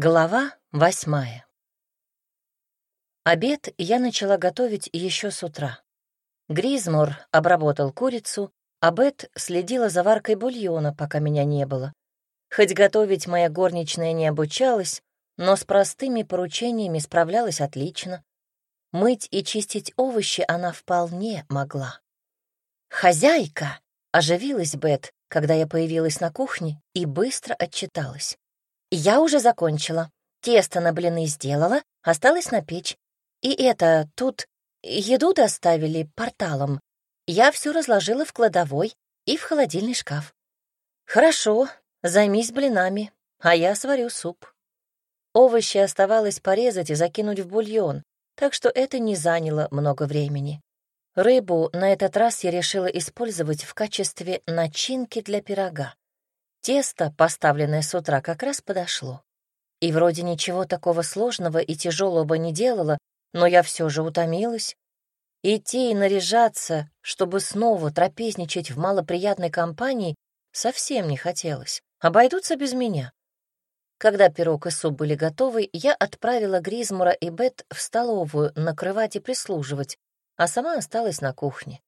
Глава восьмая. Обед я начала готовить еще с утра. Гризмор обработал курицу, а Бет следила за варкой бульона, пока меня не было. Хоть готовить моя горничная не обучалась, но с простыми поручениями справлялась отлично. Мыть и чистить овощи она вполне могла. «Хозяйка!» — оживилась Бет, когда я появилась на кухне и быстро отчиталась. «Я уже закончила. Тесто на блины сделала, осталось на печь. И это, тут еду доставили порталом. Я все разложила в кладовой и в холодильный шкаф. Хорошо, займись блинами, а я сварю суп. Овощи оставалось порезать и закинуть в бульон, так что это не заняло много времени. Рыбу на этот раз я решила использовать в качестве начинки для пирога. Тесто, поставленное с утра, как раз подошло. И вроде ничего такого сложного и тяжелого не делала, но я все же утомилась. Идти и наряжаться, чтобы снова трапезничать в малоприятной компании, совсем не хотелось. Обойдутся без меня. Когда пирог и суп были готовы, я отправила Гризмура и Бет в столовую накрывать и прислуживать, а сама осталась на кухне.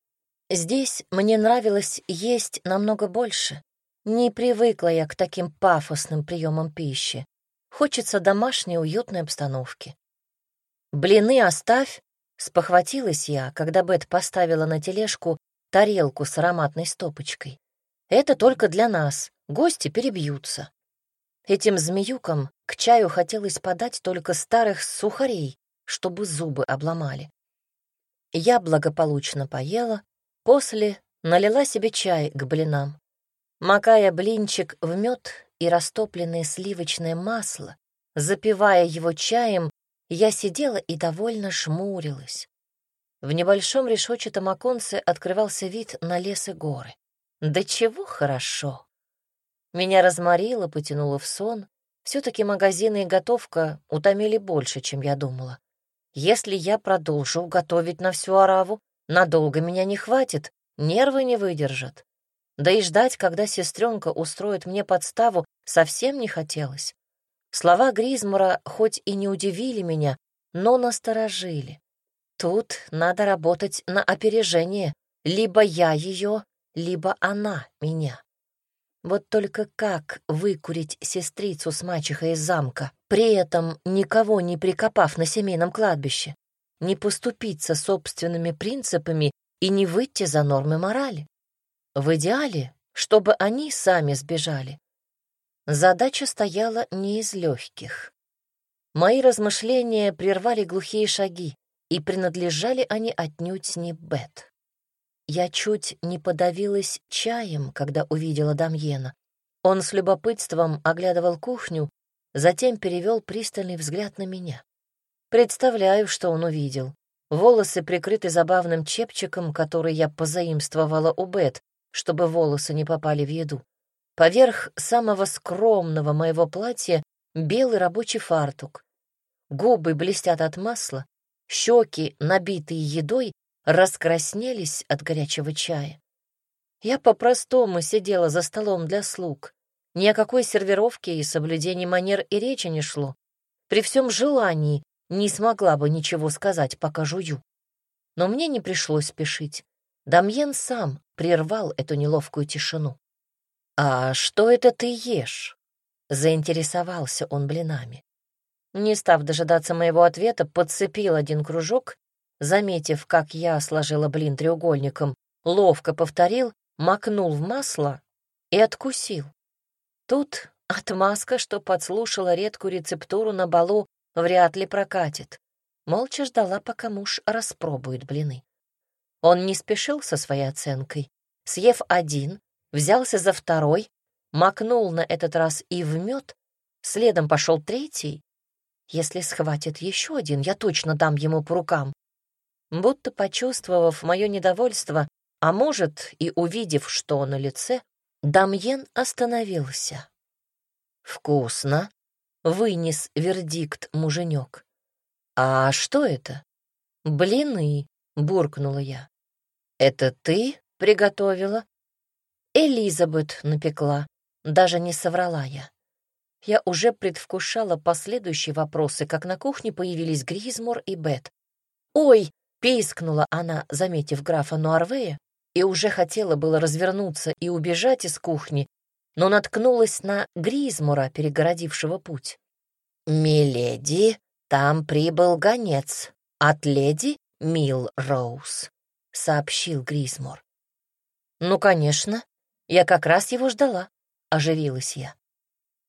Здесь мне нравилось есть намного больше. Не привыкла я к таким пафосным приемам пищи. Хочется домашней уютной обстановки. «Блины оставь!» — спохватилась я, когда Бет поставила на тележку тарелку с ароматной стопочкой. «Это только для нас, гости перебьются». Этим змеюкам к чаю хотелось подать только старых сухарей, чтобы зубы обломали. Я благополучно поела, после налила себе чай к блинам. Макая блинчик в мед и растопленное сливочное масло, запивая его чаем, я сидела и довольно шмурилась. В небольшом решетчатом оконце открывался вид на лес и горы. Да чего хорошо! Меня разморило, потянуло в сон. Все-таки магазины и готовка утомили больше, чем я думала. Если я продолжу готовить на всю ораву, надолго меня не хватит, нервы не выдержат. Да и ждать, когда сестренка устроит мне подставу, совсем не хотелось. Слова Гризмора хоть и не удивили меня, но насторожили. Тут надо работать на опережение. Либо я ее, либо она меня. Вот только как выкурить сестрицу с мачехой из замка, при этом никого не прикопав на семейном кладбище, не поступиться собственными принципами и не выйти за нормы морали? В идеале, чтобы они сами сбежали. Задача стояла не из легких. Мои размышления прервали глухие шаги, и принадлежали они отнюдь не Бет. Я чуть не подавилась чаем, когда увидела Дамьена. Он с любопытством оглядывал кухню, затем перевел пристальный взгляд на меня. Представляю, что он увидел. Волосы прикрыты забавным чепчиком, который я позаимствовала у Бет, чтобы волосы не попали в еду. Поверх самого скромного моего платья белый рабочий фартук. Губы блестят от масла, щеки, набитые едой, раскраснелись от горячего чая. Я по-простому сидела за столом для слуг. Ни о какой сервировке и соблюдении манер и речи не шло. При всем желании не смогла бы ничего сказать, пока жую. Но мне не пришлось спешить. Дамьен сам прервал эту неловкую тишину. «А что это ты ешь?» — заинтересовался он блинами. Не став дожидаться моего ответа, подцепил один кружок, заметив, как я сложила блин треугольником, ловко повторил, макнул в масло и откусил. Тут отмазка, что подслушала редкую рецептуру на балу, вряд ли прокатит. Молча ждала, пока муж распробует блины. Он не спешил со своей оценкой. Съев один, взялся за второй, макнул на этот раз и в мед, следом пошел третий. Если схватит еще один, я точно дам ему по рукам. Будто почувствовав мое недовольство, а может и увидев, что на лице, Дамьен остановился. «Вкусно», — вынес вердикт муженек. «А что это?» «Блины», — буркнула я. «Это ты приготовила?» «Элизабет напекла», — даже не соврала я. Я уже предвкушала последующие вопросы, как на кухне появились Гризмор и Бет. «Ой!» — пискнула она, заметив графа Нуарвея, и уже хотела было развернуться и убежать из кухни, но наткнулась на Гризмора, перегородившего путь. «Миледи, там прибыл гонец от леди Мил Роуз», — сообщил Гризмор. «Ну, конечно, я как раз его ждала», — оживилась я.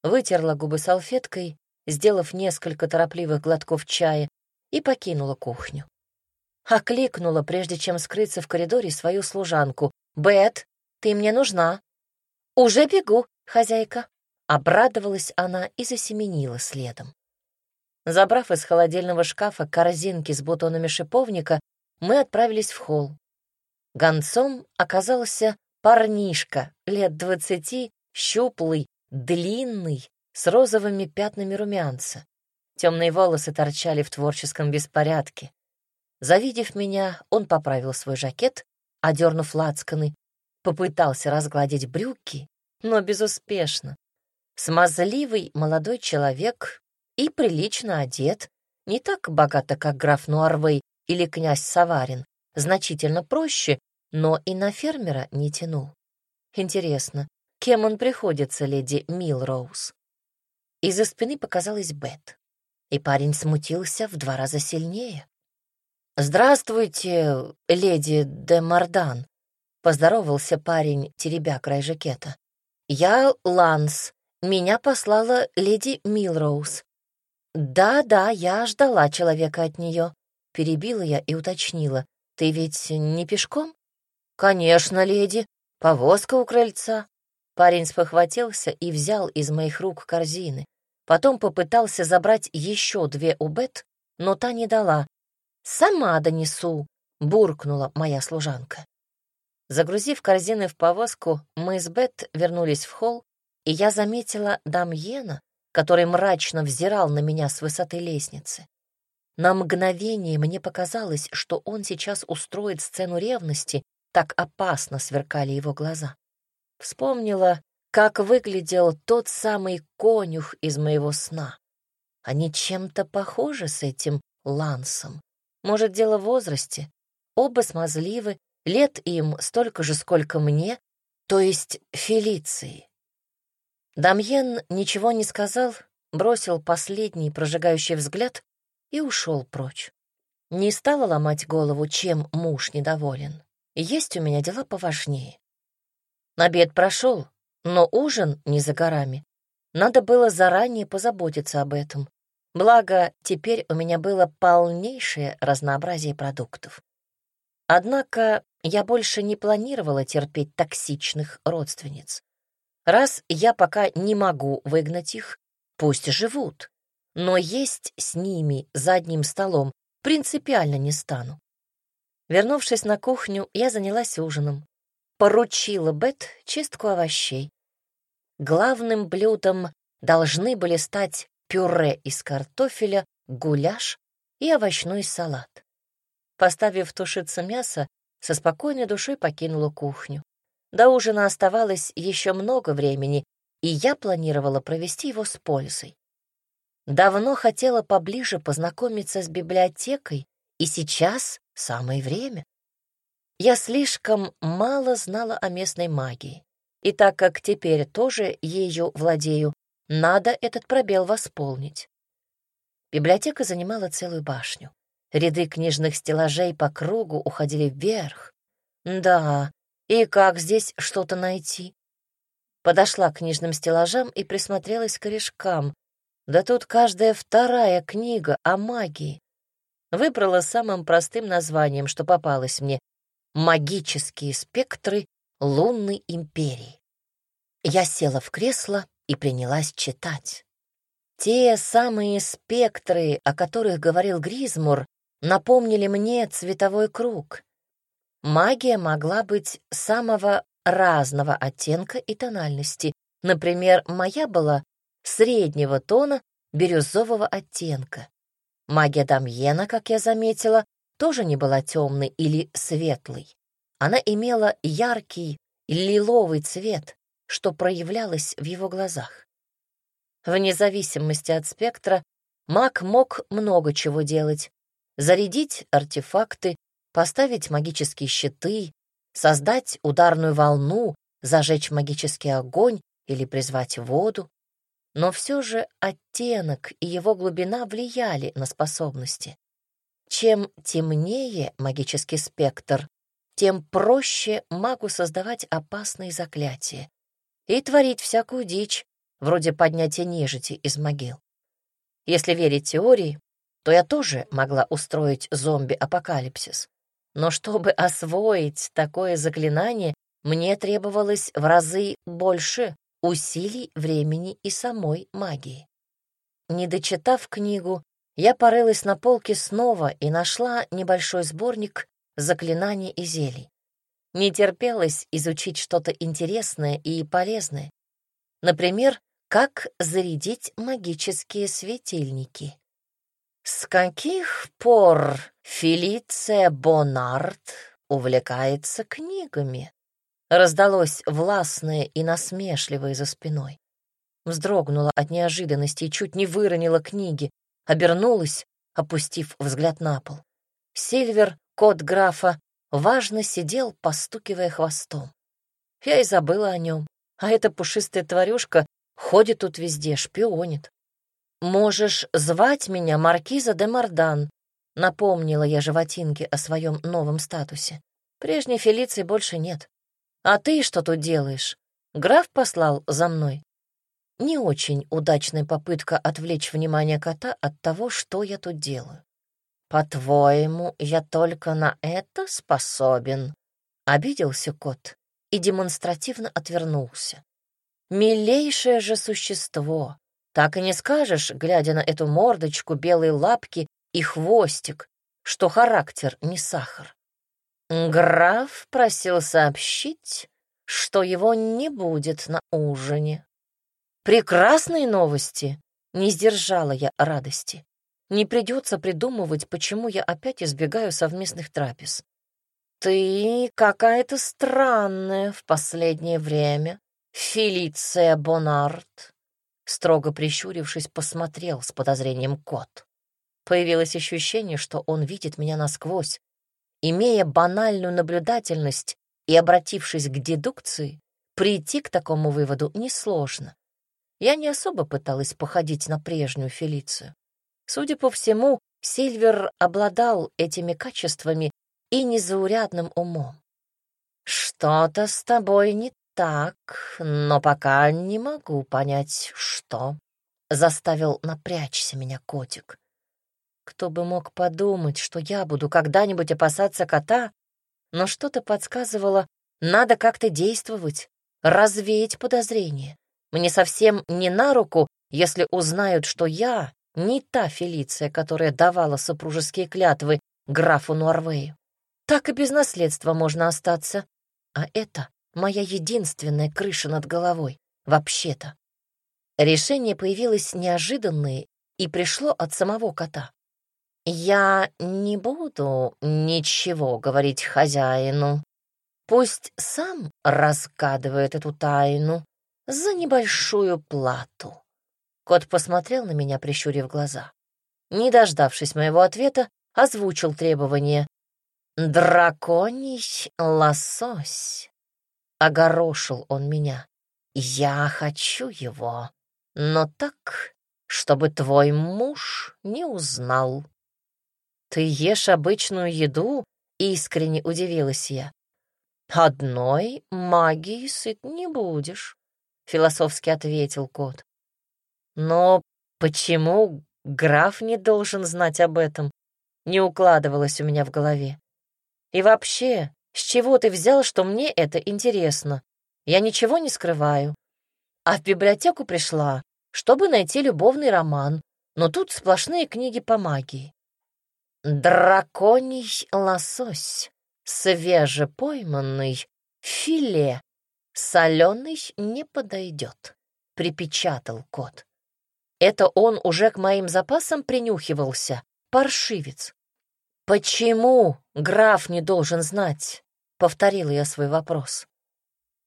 Вытерла губы салфеткой, сделав несколько торопливых глотков чая, и покинула кухню. Окликнула, прежде чем скрыться в коридоре, свою служанку. «Бет, ты мне нужна». «Уже бегу, хозяйка», — обрадовалась она и засеменила следом. Забрав из холодильного шкафа корзинки с бутонами шиповника, мы отправились в холл. Гонцом оказался парнишка лет двадцати, щуплый, длинный, с розовыми пятнами румянца. Темные волосы торчали в творческом беспорядке. Завидев меня, он поправил свой жакет, одернув лацканы, попытался разгладить брюки, но безуспешно. Смазливый молодой человек и прилично одет, не так богато, как граф Нуарвей или князь Саварин, значительно проще, но и на фермера не тянул. Интересно, кем он приходится, леди Милроуз? Из-за спины показалась Бет, и парень смутился в два раза сильнее. «Здравствуйте, леди де Мардан», — поздоровался парень, теребя край жакета. «Я Ланс. Меня послала леди Милроуз». «Да-да, я ждала человека от нее», — перебила я и уточнила. «Ты ведь не пешком?» «Конечно, леди. Повозка у крыльца». Парень спохватился и взял из моих рук корзины. Потом попытался забрать еще две у Бет, но та не дала. «Сама донесу», — буркнула моя служанка. Загрузив корзины в повозку, мы с Бет вернулись в холл, и я заметила Дамьена, который мрачно взирал на меня с высоты лестницы. На мгновение мне показалось, что он сейчас устроит сцену ревности, так опасно сверкали его глаза. Вспомнила, как выглядел тот самый конюх из моего сна. Они чем-то похожи с этим Лансом. Может, дело в возрасте? Оба смазливы, лет им столько же, сколько мне, то есть Фелиции. Дамьен ничего не сказал, бросил последний прожигающий взгляд и ушел прочь. Не стала ломать голову, чем муж недоволен. Есть у меня дела поважнее. Обед прошел, но ужин не за горами. Надо было заранее позаботиться об этом. Благо, теперь у меня было полнейшее разнообразие продуктов. Однако я больше не планировала терпеть токсичных родственниц. Раз я пока не могу выгнать их, пусть живут, но есть с ними за одним столом принципиально не стану. Вернувшись на кухню, я занялась ужином. Поручила Бет чистку овощей. Главным блюдом должны были стать пюре из картофеля, гуляш и овощной салат. Поставив тушиться мясо, со спокойной душой покинула кухню. До ужина оставалось еще много времени, и я планировала провести его с пользой. Давно хотела поближе познакомиться с библиотекой, и сейчас самое время. Я слишком мало знала о местной магии, и так как теперь тоже ею владею, надо этот пробел восполнить. Библиотека занимала целую башню. Ряды книжных стеллажей по кругу уходили вверх. Да, и как здесь что-то найти? Подошла к книжным стеллажам и присмотрелась к корешкам. Да тут каждая вторая книга о магии. Выбрала самым простым названием, что попалось мне — «Магические спектры лунной империи». Я села в кресло и принялась читать. Те самые спектры, о которых говорил Гризмур, напомнили мне цветовой круг. Магия могла быть самого разного оттенка и тональности. Например, моя была среднего тона бирюзового оттенка. Магия Дамьена, как я заметила, тоже не была темной или светлой. Она имела яркий лиловый цвет, что проявлялось в его глазах. Вне зависимости от спектра, маг мог много чего делать. Зарядить артефакты, поставить магические щиты, создать ударную волну, зажечь магический огонь или призвать воду. Но все же оттенок и его глубина влияли на способности. Чем темнее магический спектр, тем проще магу создавать опасные заклятия и творить всякую дичь, вроде поднятия нежити из могил. Если верить теории, то я тоже могла устроить зомби-апокалипсис. Но чтобы освоить такое заклинание, мне требовалось в разы больше усилий, времени и самой магии. Не дочитав книгу, я порылась на полке снова и нашла небольшой сборник заклинаний и зелий. Не терпелось изучить что-то интересное и полезное. Например, как зарядить магические светильники. С каких пор Фелиция Бонард увлекается книгами? Раздалось властное и насмешливое за спиной. Вздрогнула от неожиданности и чуть не выронила книги, обернулась, опустив взгляд на пол. Сильвер, кот графа, важно сидел, постукивая хвостом. Я и забыла о нем, а эта пушистая тварюшка Ходит тут везде, шпионит. «Можешь звать меня Маркиза де Мардан», — напомнила я животинке о своем новом статусе. «Прежней Фелиции больше нет. А ты что тут делаешь? Граф послал за мной». Не очень удачная попытка отвлечь внимание кота от того, что я тут делаю. «По-твоему, я только на это способен?» — обиделся кот и демонстративно отвернулся. Милейшее же существо. Так и не скажешь, глядя на эту мордочку, белые лапки и хвостик, что характер не сахар. Граф просил сообщить, что его не будет на ужине. Прекрасные новости. Не сдержала я радости. Не придется придумывать, почему я опять избегаю совместных трапез. Ты какая-то странная в последнее время, «Фелиция Бонарт», — строго прищурившись, посмотрел с подозрением кот. Появилось ощущение, что он видит меня насквозь. Имея банальную наблюдательность и обратившись к дедукции, прийти к такому выводу несложно. Я не особо пыталась походить на прежнюю Фелицию. Судя по всему, Сильвер обладал этими качествами и незаурядным умом. «Что-то с тобой не так, но пока не могу понять, что. Заставил напрячься меня котик. Кто бы мог подумать, что я буду когда-нибудь опасаться кота, но что-то подсказывало, надо как-то действовать, развеять подозрения. Мне совсем не на руку, если узнают, что я не та Фелиция, которая давала супружеские клятвы графу Нуарвею. Так и без наследства можно остаться. А это моя единственная крыша над головой, вообще-то. Решение появилось неожиданное и пришло от самого кота. «Я не буду ничего говорить хозяину. Пусть сам разгадывает эту тайну за небольшую плату». Кот посмотрел на меня, прищурив глаза. Не дождавшись моего ответа, озвучил требование. «Драконий лосось». Огорошил он меня. Я хочу его, но так, чтобы твой муж не узнал. Ты ешь обычную еду? Искренне удивилась я. Одной магии сыт не будешь, философски ответил кот. Но почему граф не должен знать об этом? Не укладывалось у меня в голове. И вообще, с чего ты взял, что мне это интересно? Я ничего не скрываю. А в библиотеку пришла, чтобы найти любовный роман, но тут сплошные книги по магии. Драконий лосось, свежепойманный, филе, соленый не подойдет, припечатал кот. Это он уже к моим запасам принюхивался, паршивец. «Почему граф не должен знать?» — повторила я свой вопрос.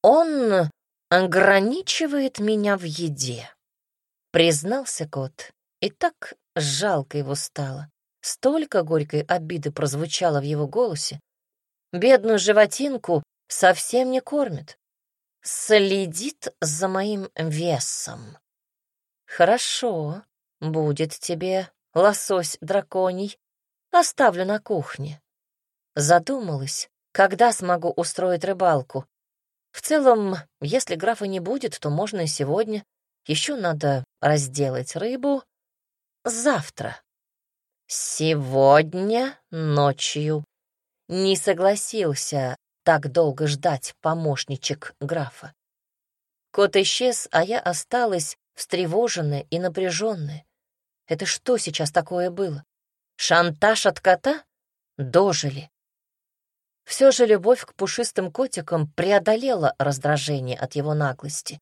«Он ограничивает меня в еде. Признался кот, и так жалко его стало. Столько горькой обиды прозвучало в его голосе. Бедную животинку совсем не кормит. Следит за моим весом. Хорошо, будет тебе лосось драконий. Оставлю на кухне. Задумалась, когда смогу устроить рыбалку. В целом, если графа не будет, то можно и сегодня. Еще надо разделать рыбу. Завтра. Сегодня ночью. Не согласился так долго ждать помощничек графа. Кот исчез, а я осталась встревоженная и напряженная. Это что сейчас такое было? Шантаж от кота? Дожили. Все же любовь к пушистым котикам преодолела раздражение от его наглости.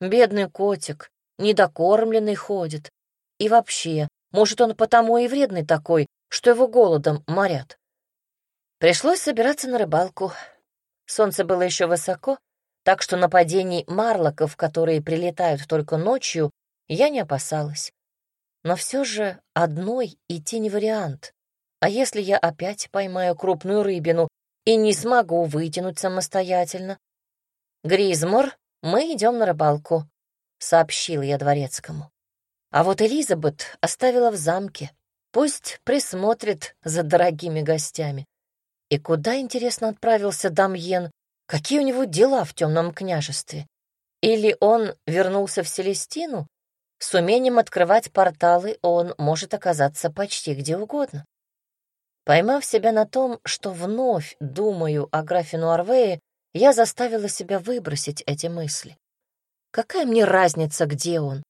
Бедный котик, недокормленный ходит. И вообще, может, он потому и вредный такой, что его голодом морят. Пришлось собираться на рыбалку. Солнце было еще высоко, так что нападений марлоков, которые прилетают только ночью, я не опасалась. Но все же одной идти не вариант. А если я опять поймаю крупную рыбину и не смогу вытянуть самостоятельно? «Гризмор, мы идем на рыбалку», — сообщил я дворецкому. А вот Элизабет оставила в замке. Пусть присмотрит за дорогими гостями. И куда, интересно, отправился Дамьен? Какие у него дела в темном княжестве? Или он вернулся в Селестину? С умением открывать порталы он может оказаться почти где угодно. Поймав себя на том, что вновь думаю о графе Нуарвее, я заставила себя выбросить эти мысли. Какая мне разница, где он?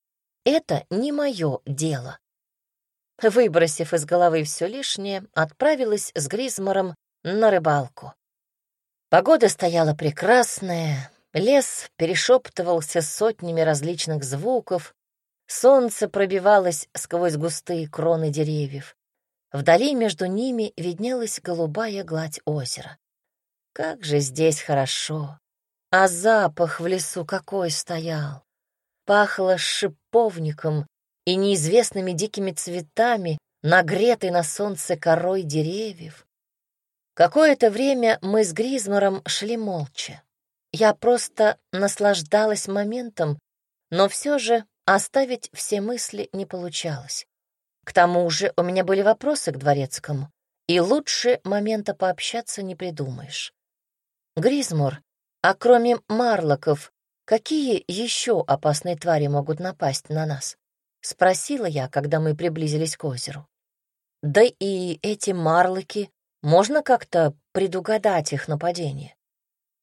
Это не мое дело. Выбросив из головы все лишнее, отправилась с Гризмором на рыбалку. Погода стояла прекрасная, лес перешептывался сотнями различных звуков, Солнце пробивалось сквозь густые кроны деревьев. Вдали между ними виднелась голубая гладь озера. Как же здесь хорошо! А запах в лесу какой стоял! Пахло шиповником и неизвестными дикими цветами, нагретой на солнце корой деревьев. Какое-то время мы с Гризмором шли молча. Я просто наслаждалась моментом, но все же Оставить все мысли не получалось. К тому же у меня были вопросы к дворецкому, и лучше момента пообщаться не придумаешь. Гризмур, а кроме марлоков, какие еще опасные твари могут напасть на нас? Спросила я, когда мы приблизились к озеру. Да и эти марлоки, можно как-то предугадать их нападение?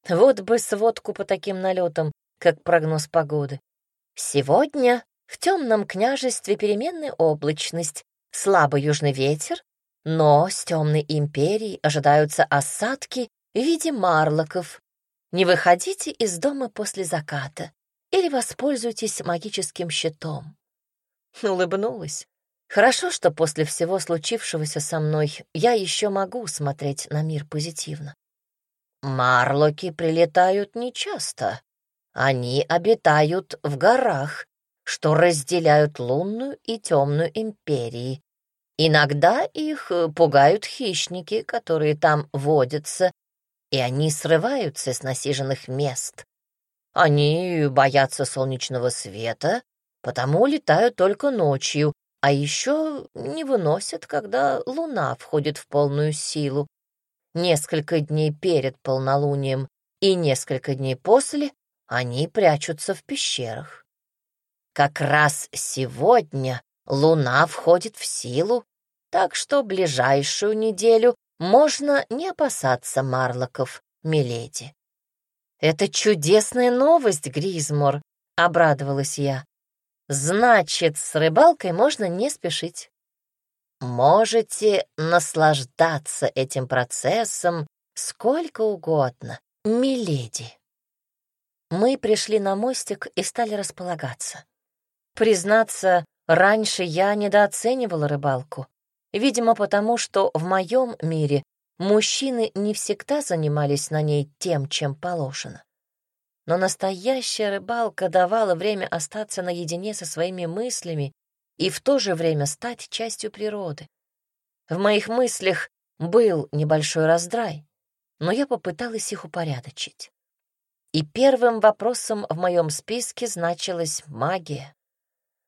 Вот бы сводку по таким налетам, как прогноз погоды. Сегодня в темном княжестве переменная облачность, слабый южный ветер, но с темной империей ожидаются осадки в виде марлоков. Не выходите из дома после заката или воспользуйтесь магическим щитом. Улыбнулась. Хорошо, что после всего случившегося со мной я еще могу смотреть на мир позитивно. Марлоки прилетают нечасто, они обитают в горах, что разделяют лунную и темную империи. Иногда их э, пугают хищники, которые там водятся, и они срываются с насиженных мест. Они боятся солнечного света, потому летают только ночью, а еще не выносят, когда луна входит в полную силу. Несколько дней перед полнолунием и несколько дней после они прячутся в пещерах. Как раз сегодня луна входит в силу, так что ближайшую неделю можно не опасаться марлоков, миледи. «Это чудесная новость, Гризмор», — обрадовалась я. «Значит, с рыбалкой можно не спешить». «Можете наслаждаться этим процессом сколько угодно, миледи». Мы пришли на мостик и стали располагаться. Признаться, раньше я недооценивала рыбалку. Видимо, потому что в моем мире мужчины не всегда занимались на ней тем, чем положено. но настоящая рыбалка давала время остаться наедине со своими мыслями и в то же время стать частью природы. В моих мыслях был небольшой раздрай, но я попыталась их упорядочить. И первым вопросом в моем списке значилась магия.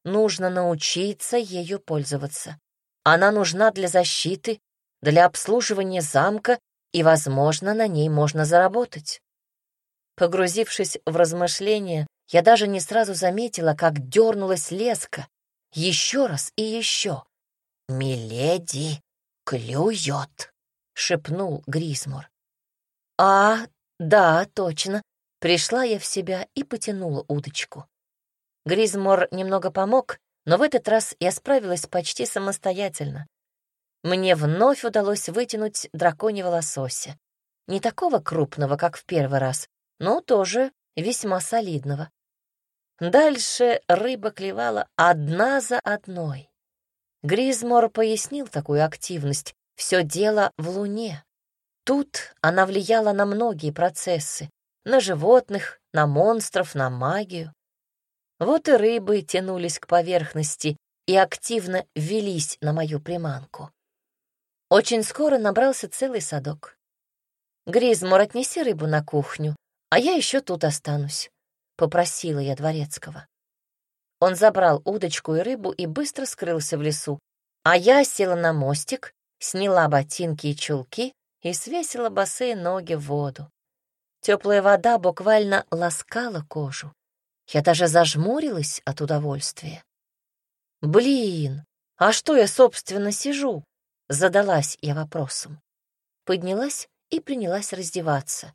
Нужно научиться ею пользоваться. Она нужна для защиты, для обслуживания замка, и, возможно, на ней можно заработать. Погрузившись в размышления, я даже не сразу заметила, как дернулась леска. Еще раз и еще. «Миледи клюет», — шепнул Грисмор. «А, да, точно». Пришла я в себя и потянула удочку. Гризмор немного помог, но в этот раз я справилась почти самостоятельно. Мне вновь удалось вытянуть драконьего лосося. Не такого крупного, как в первый раз, но тоже весьма солидного. Дальше рыба клевала одна за одной. Гризмор пояснил такую активность. Все дело в луне. Тут она влияла на многие процессы. На животных, на монстров, на магию. Вот и рыбы тянулись к поверхности и активно велись на мою приманку. Очень скоро набрался целый садок. «Гризмор, отнеси рыбу на кухню, а я еще тут останусь», — попросила я дворецкого. Он забрал удочку и рыбу и быстро скрылся в лесу, а я села на мостик, сняла ботинки и чулки и свесила босые ноги в воду. Теплая вода буквально ласкала кожу. Я даже зажмурилась от удовольствия. «Блин, а что я, собственно, сижу?» — задалась я вопросом. Поднялась и принялась раздеваться.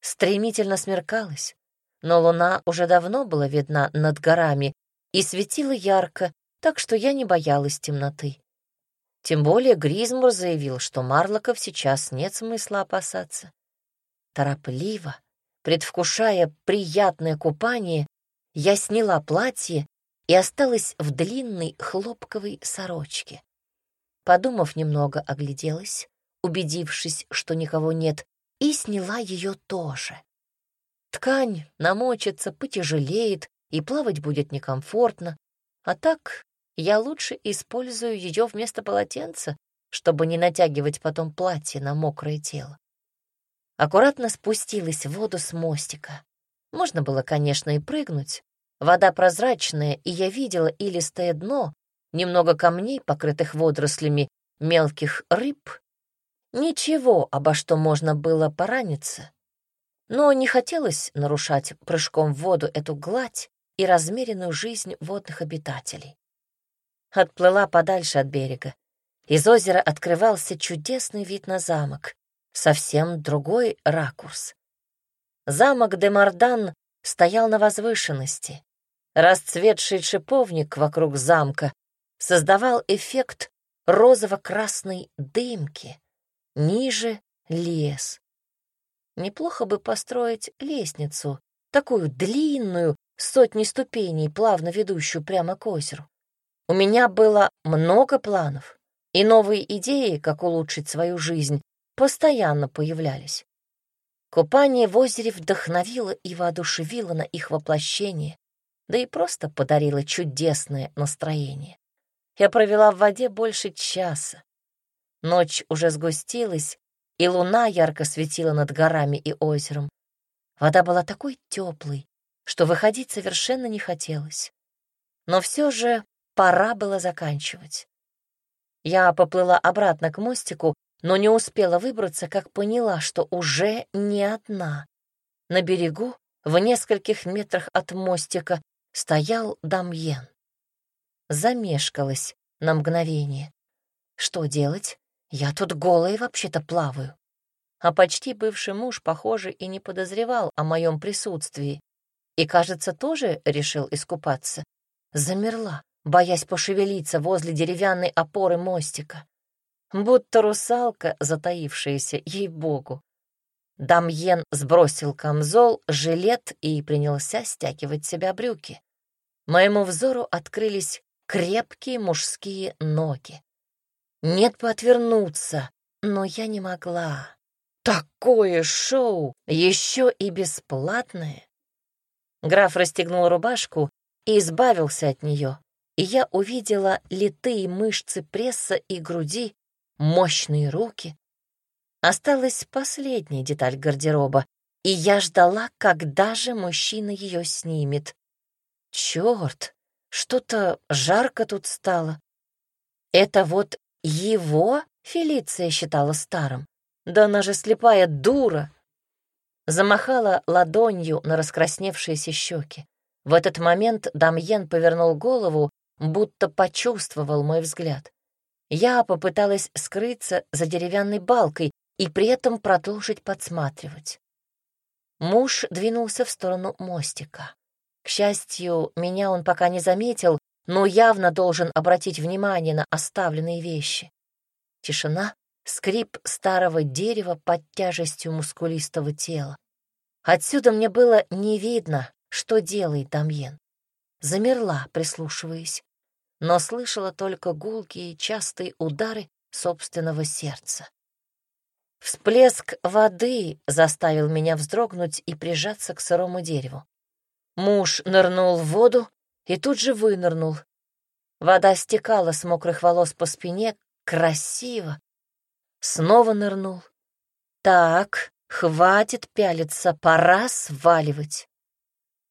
Стремительно смеркалась, но луна уже давно была видна над горами и светила ярко, так что я не боялась темноты. Тем более Гризмур заявил, что Марлоков сейчас нет смысла опасаться. Торопливо, предвкушая приятное купание, я сняла платье и осталась в длинной хлопковой сорочке. Подумав немного, огляделась, убедившись, что никого нет, и сняла ее тоже. Ткань намочится, потяжелеет, и плавать будет некомфортно. А так я лучше использую ее вместо полотенца, чтобы не натягивать потом платье на мокрое тело. Аккуратно спустилась в воду с мостика. Можно было, конечно, и прыгнуть. Вода прозрачная, и я видела илистое дно, немного камней, покрытых водорослями, мелких рыб. Ничего, обо что можно было пораниться. Но не хотелось нарушать прыжком в воду эту гладь и размеренную жизнь водных обитателей. Отплыла подальше от берега. Из озера открывался чудесный вид на замок, совсем другой ракурс. Замок де Мардан стоял на возвышенности. Расцветший шиповник вокруг замка создавал эффект розово-красной дымки. Ниже — лес. Неплохо бы построить лестницу, такую длинную, сотни ступеней, плавно ведущую прямо к озеру. У меня было много планов, и новые идеи, как улучшить свою жизнь, постоянно появлялись. Купание в озере вдохновило и воодушевило на их воплощение, да и просто подарило чудесное настроение. Я провела в воде больше часа. Ночь уже сгустилась, и луна ярко светила над горами и озером. Вода была такой теплой, что выходить совершенно не хотелось. Но все же пора было заканчивать. Я поплыла обратно к мостику, но не успела выбраться, как поняла, что уже не одна. На берегу, в нескольких метрах от мостика, стоял Дамьен. Замешкалась на мгновение. Что делать? Я тут голая вообще-то плаваю. А почти бывший муж, похоже, и не подозревал о моем присутствии. И, кажется, тоже решил искупаться. Замерла, боясь пошевелиться возле деревянной опоры мостика. Будто русалка, затаившаяся, ей-богу. Дамьен сбросил камзол, жилет и принялся стягивать себя брюки. Моему взору открылись крепкие мужские ноги. Нет бы отвернуться, но я не могла. Такое шоу, еще и бесплатное. Граф расстегнул рубашку и избавился от нее, и я увидела литые мышцы пресса и груди, мощные руки. Осталась последняя деталь гардероба, и я ждала, когда же мужчина ее снимет. Черт, что-то жарко тут стало. Это вот его Фелиция считала старым. Да она же слепая дура. Замахала ладонью на раскрасневшиеся щеки. В этот момент Дамьен повернул голову, будто почувствовал мой взгляд. Я попыталась скрыться за деревянной балкой и при этом продолжить подсматривать. Муж двинулся в сторону мостика. К счастью, меня он пока не заметил, но явно должен обратить внимание на оставленные вещи. Тишина, скрип старого дерева под тяжестью мускулистого тела. Отсюда мне было не видно, что делает Дамьен. Замерла, прислушиваясь, но слышала только гулкие частые удары собственного сердца. Всплеск воды заставил меня вздрогнуть и прижаться к сырому дереву. Муж нырнул в воду и тут же вынырнул. Вода стекала с мокрых волос по спине, красиво. Снова нырнул. Так, хватит пялиться, пора сваливать.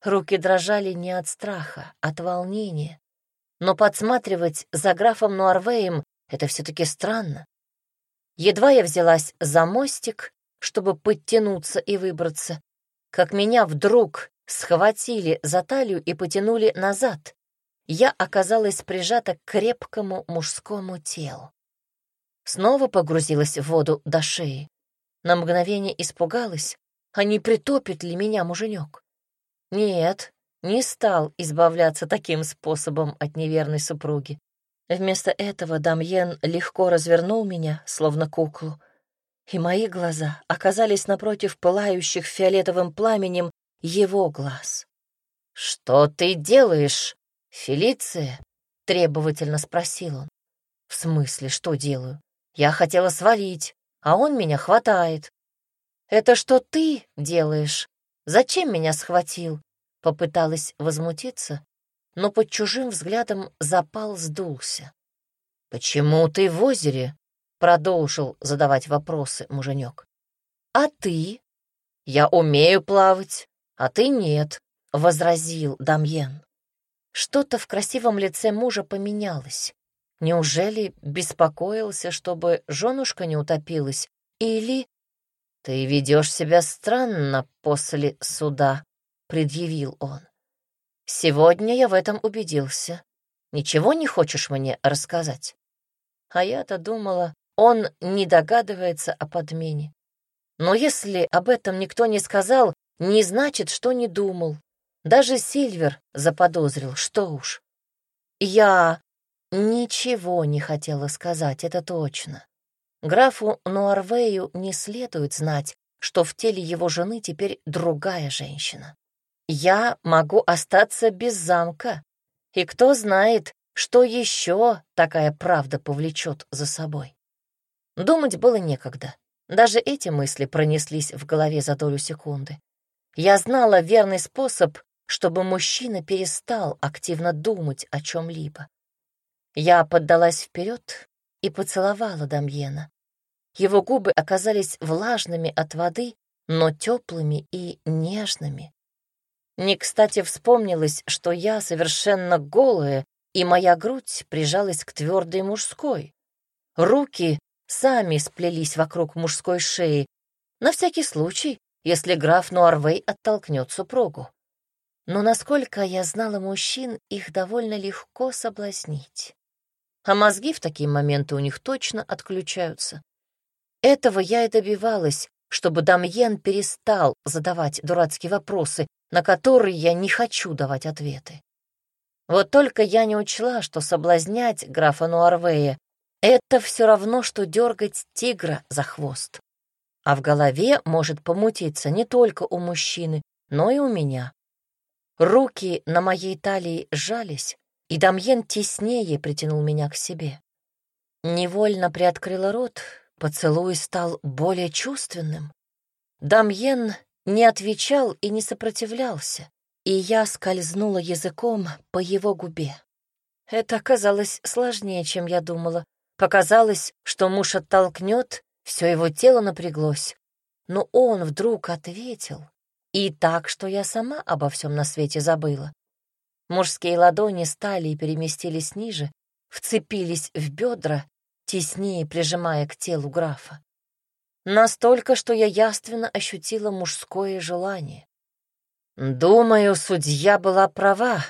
Руки дрожали не от страха, от волнения. Но подсматривать за графом Нуарвеем — это все-таки странно. Едва я взялась за мостик, чтобы подтянуться и выбраться, как меня вдруг схватили за талию и потянули назад. Я оказалась прижата к крепкому мужскому телу. Снова погрузилась в воду до шеи. На мгновение испугалась, а не притопит ли меня муженек. Нет, не стал избавляться таким способом от неверной супруги. Вместо этого Дамьен легко развернул меня, словно куклу, и мои глаза оказались напротив пылающих фиолетовым пламенем его глаз. «Что ты делаешь, Фелиция?» — требовательно спросил он. «В смысле, что делаю? Я хотела свалить, а он меня хватает». «Это что ты делаешь? Зачем меня схватил?» Попыталась возмутиться, но под чужим взглядом запал сдулся. «Почему ты в озере?» — продолжил задавать вопросы муженек. «А ты?» «Я умею плавать, а ты нет», — возразил Дамьен. Что-то в красивом лице мужа поменялось. Неужели беспокоился, чтобы женушка не утопилась? Или... «Ты ведешь себя странно после суда», — предъявил он. Сегодня я в этом убедился. Ничего не хочешь мне рассказать? А я-то думала, он не догадывается о подмене. Но если об этом никто не сказал, не значит, что не думал. Даже Сильвер заподозрил, что уж. Я ничего не хотела сказать, это точно. Графу Нуарвею не следует знать, что в теле его жены теперь другая женщина я могу остаться без замка, и кто знает, что еще такая правда повлечет за собой. Думать было некогда. Даже эти мысли пронеслись в голове за долю секунды. Я знала верный способ, чтобы мужчина перестал активно думать о чем-либо. Я поддалась вперед и поцеловала Дамьена. Его губы оказались влажными от воды, но теплыми и нежными. Не кстати вспомнилось, что я совершенно голая, и моя грудь прижалась к твердой мужской. Руки сами сплелись вокруг мужской шеи, на всякий случай, если граф Нуарвей оттолкнет супругу. Но насколько я знала мужчин, их довольно легко соблазнить. А мозги в такие моменты у них точно отключаются. Этого я и добивалась, чтобы Дамьен перестал задавать дурацкие вопросы, на которые я не хочу давать ответы. Вот только я не учла, что соблазнять графа Нуарвея — это все равно, что дергать тигра за хвост. А в голове может помутиться не только у мужчины, но и у меня. Руки на моей талии сжались, и Дамьен теснее притянул меня к себе. Невольно приоткрыла рот, поцелуй стал более чувственным. Дамьен не отвечал и не сопротивлялся. и я скользнула языком по его губе. Это оказалось сложнее, чем я думала. Показалось, что муж оттолкнет, все его тело напряглось. Но он вдруг ответил, и так, что я сама обо всем на свете забыла. Мужские ладони стали и переместились ниже, вцепились в бедра, теснее прижимая к телу графа. Настолько, что я яственно ощутила мужское желание. Думаю, судья была права.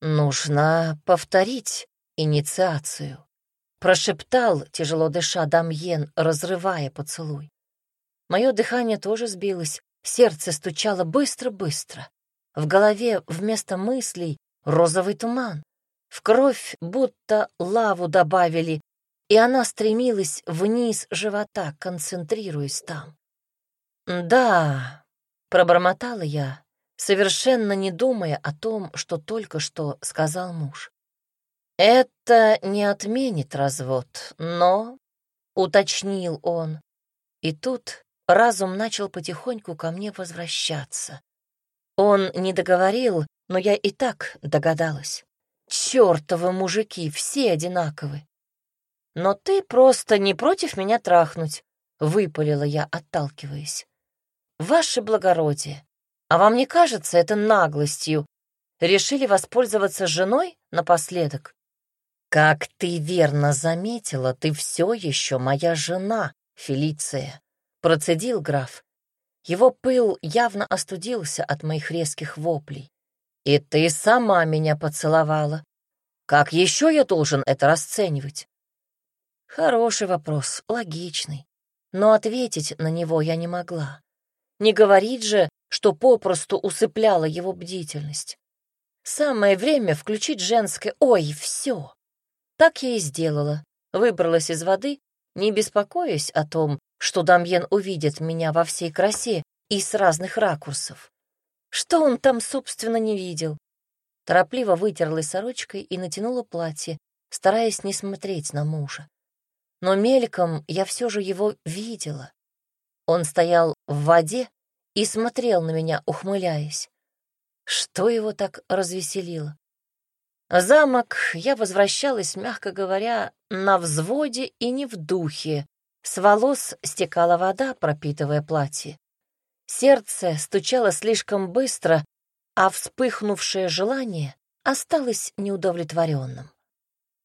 Нужно повторить инициацию. Прошептал, тяжело дыша, Дамьен, разрывая поцелуй. Мое дыхание тоже сбилось, сердце стучало быстро-быстро. В голове вместо мыслей розовый туман. В кровь будто лаву добавили, и она стремилась вниз живота, концентрируясь там. «Да», — пробормотала я, совершенно не думая о том, что только что сказал муж. «Это не отменит развод, но...» — уточнил он. И тут разум начал потихоньку ко мне возвращаться. Он не договорил, но я и так догадалась. Чёртовы мужики, все одинаковы. Но ты просто не против меня трахнуть, — выпалила я, отталкиваясь. Ваше благородие, а вам не кажется это наглостью? Решили воспользоваться женой напоследок? Как ты верно заметила, ты все еще моя жена, Фелиция, — процедил граф. Его пыл явно остудился от моих резких воплей. И ты сама меня поцеловала. Как еще я должен это расценивать? Хороший вопрос, логичный. Но ответить на него я не могла. Не говорить же, что попросту усыпляла его бдительность. Самое время включить женское «Ой, все!» Так я и сделала. Выбралась из воды, не беспокоясь о том, что Дамьен увидит меня во всей красе и с разных ракурсов. Что он там, собственно, не видел? Торопливо вытерлась сорочкой и натянула платье, стараясь не смотреть на мужа. Но мельком я все же его видела. Он стоял в воде и смотрел на меня, ухмыляясь. Что его так развеселило? Замок я возвращалась, мягко говоря, на взводе и не в духе. С волос стекала вода, пропитывая платье. Сердце стучало слишком быстро, а вспыхнувшее желание осталось неудовлетворенным.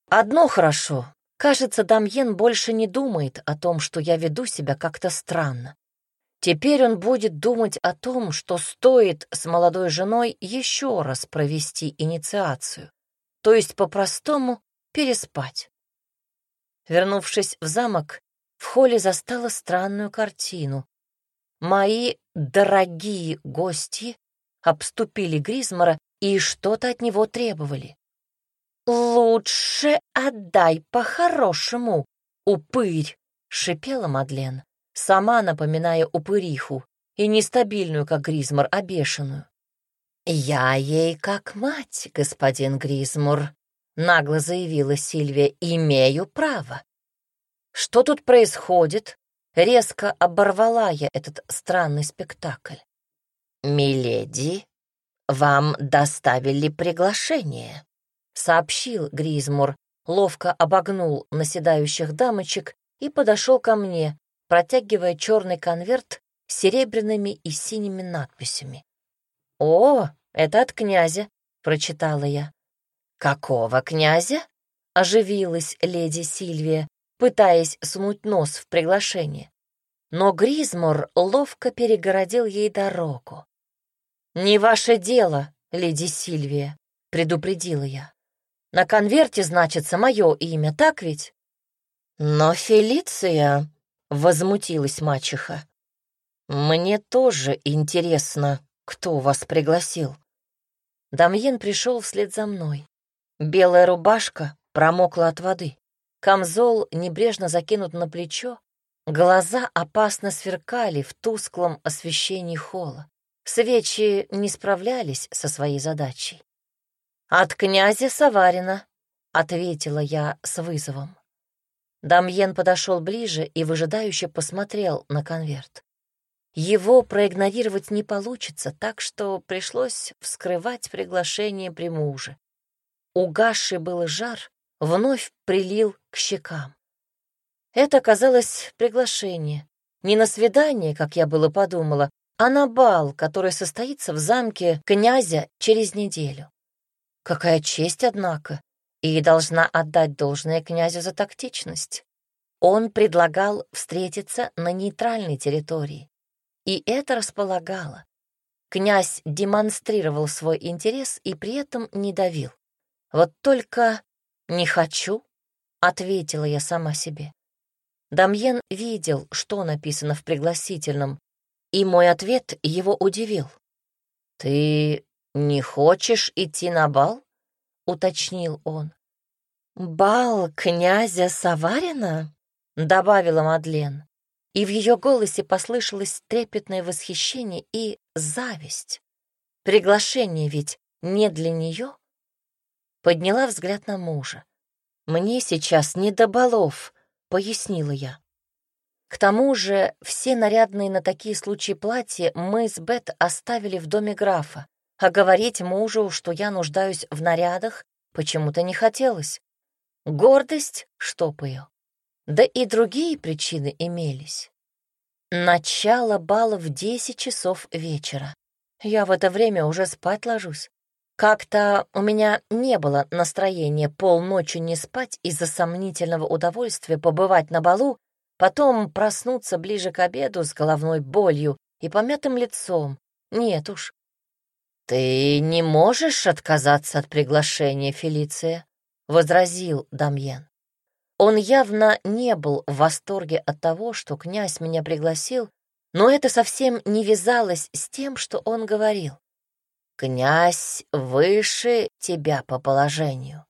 Одно хорошо. Кажется, Дамьен больше не думает о том, что я веду себя как-то странно. Теперь он будет думать о том, что стоит с молодой женой еще раз провести инициацию, то есть по-простому переспать. Вернувшись в замок, в холле застала странную картину. Мои дорогие гости обступили Гризмора и что-то от него требовали. «Лучше отдай по-хорошему, упырь!» — шипела Мадлен, сама напоминая упыриху, и нестабильную, как Гризмор, а бешеную. «Я ей как мать, господин Гризмур», — нагло заявила Сильвия, — «имею право». «Что тут происходит?» Резко оборвала я этот странный спектакль. «Миледи, вам доставили приглашение», — сообщил Гризмур, ловко обогнул наседающих дамочек и подошел ко мне, протягивая черный конверт с серебряными и синими надписями. «О, это от князя», — прочитала я. «Какого князя?» — оживилась леди Сильвия, пытаясь сунуть нос в приглашение. Но Гризмор ловко перегородил ей дорогу. «Не ваше дело, леди Сильвия», — предупредила я. «На конверте значится мое имя, так ведь?» «Но Фелиция», — возмутилась мачеха, — «мне тоже интересно, кто вас пригласил». Дамьен пришел вслед за мной. Белая рубашка промокла от воды. Камзол небрежно закинут на плечо, глаза опасно сверкали в тусклом освещении холла. Свечи не справлялись со своей задачей. «От князя Саварина», — ответила я с вызовом. Дамьен подошел ближе и выжидающе посмотрел на конверт. его проигнорировать не получится, так что пришлось вскрывать приглашение при муже. Угасший был жар, вновь прилил к щекам. Это оказалось приглашение. Не на свидание, как я было подумала, а на бал, который состоится в замке князя через неделю. Какая честь, однако, и должна отдать должное князю за тактичность. Он предлагал встретиться на нейтральной территории, и это располагало. Князь демонстрировал свой интерес и при этом не давил. Вот только «не хочу», — ответила я сама себе. Дамьен видел, что написано в пригласительном, и мой ответ его удивил. «Ты не хочешь идти на бал?» — уточнил он. «Бал князя Саварина?» — добавила Мадлен, и в ее голосе послышалось трепетное восхищение и зависть. Приглашение ведь не для нее. Подняла взгляд на мужа. «Мне сейчас не до балов», — пояснила я. К тому же все нарядные на такие случаи платья мы с Бет оставили в доме графа, а говорить мужу, что я нуждаюсь в нарядах, почему-то не хотелось. Гордость штопаю. Да и другие причины имелись. Начало бала в десять часов вечера. Я в это время уже спать ложусь. Как-то у меня не было настроения полночи не спать из-за сомнительного удовольствия побывать на балу, потом проснуться ближе к обеду с головной болью и помятым лицом. Нет уж. «Ты не можешь отказаться от приглашения, Фелиция», — возразил Дамьен. Он явно не был в восторге от того, что князь меня пригласил, но это совсем не вязалось с тем, что он говорил. «Князь выше тебя по положению».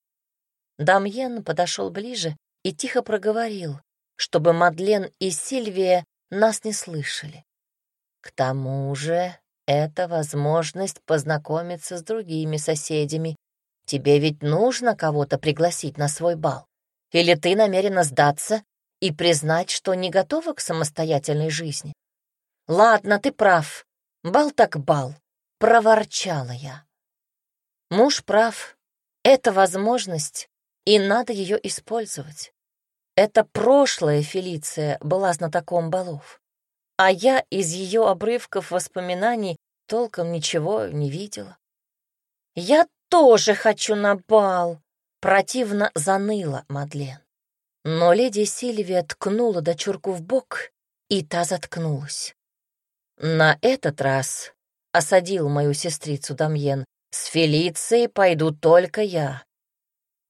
Дамьен подошел ближе и тихо проговорил, чтобы Мадлен и Сильвия нас не слышали. К тому же это возможность познакомиться с другими соседями. Тебе ведь нужно кого-то пригласить на свой бал. Или ты намерена сдаться и признать, что не готова к самостоятельной жизни? Ладно, ты прав. Бал так бал. — проворчала я. Муж прав. Это возможность, и надо ее использовать. Это прошлая Фелиция была знатоком балов, а я из ее обрывков воспоминаний толком ничего не видела. «Я тоже хочу на бал!» — противно заныла Мадлен. Но леди Сильвия ткнула дочурку в бок, и та заткнулась. На этот раз осадил мою сестрицу Дамьен. «С Фелицией пойду только я».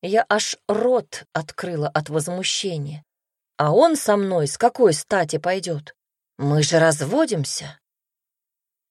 Я аж рот открыла от возмущения. А он со мной с какой стати пойдет? Мы же разводимся.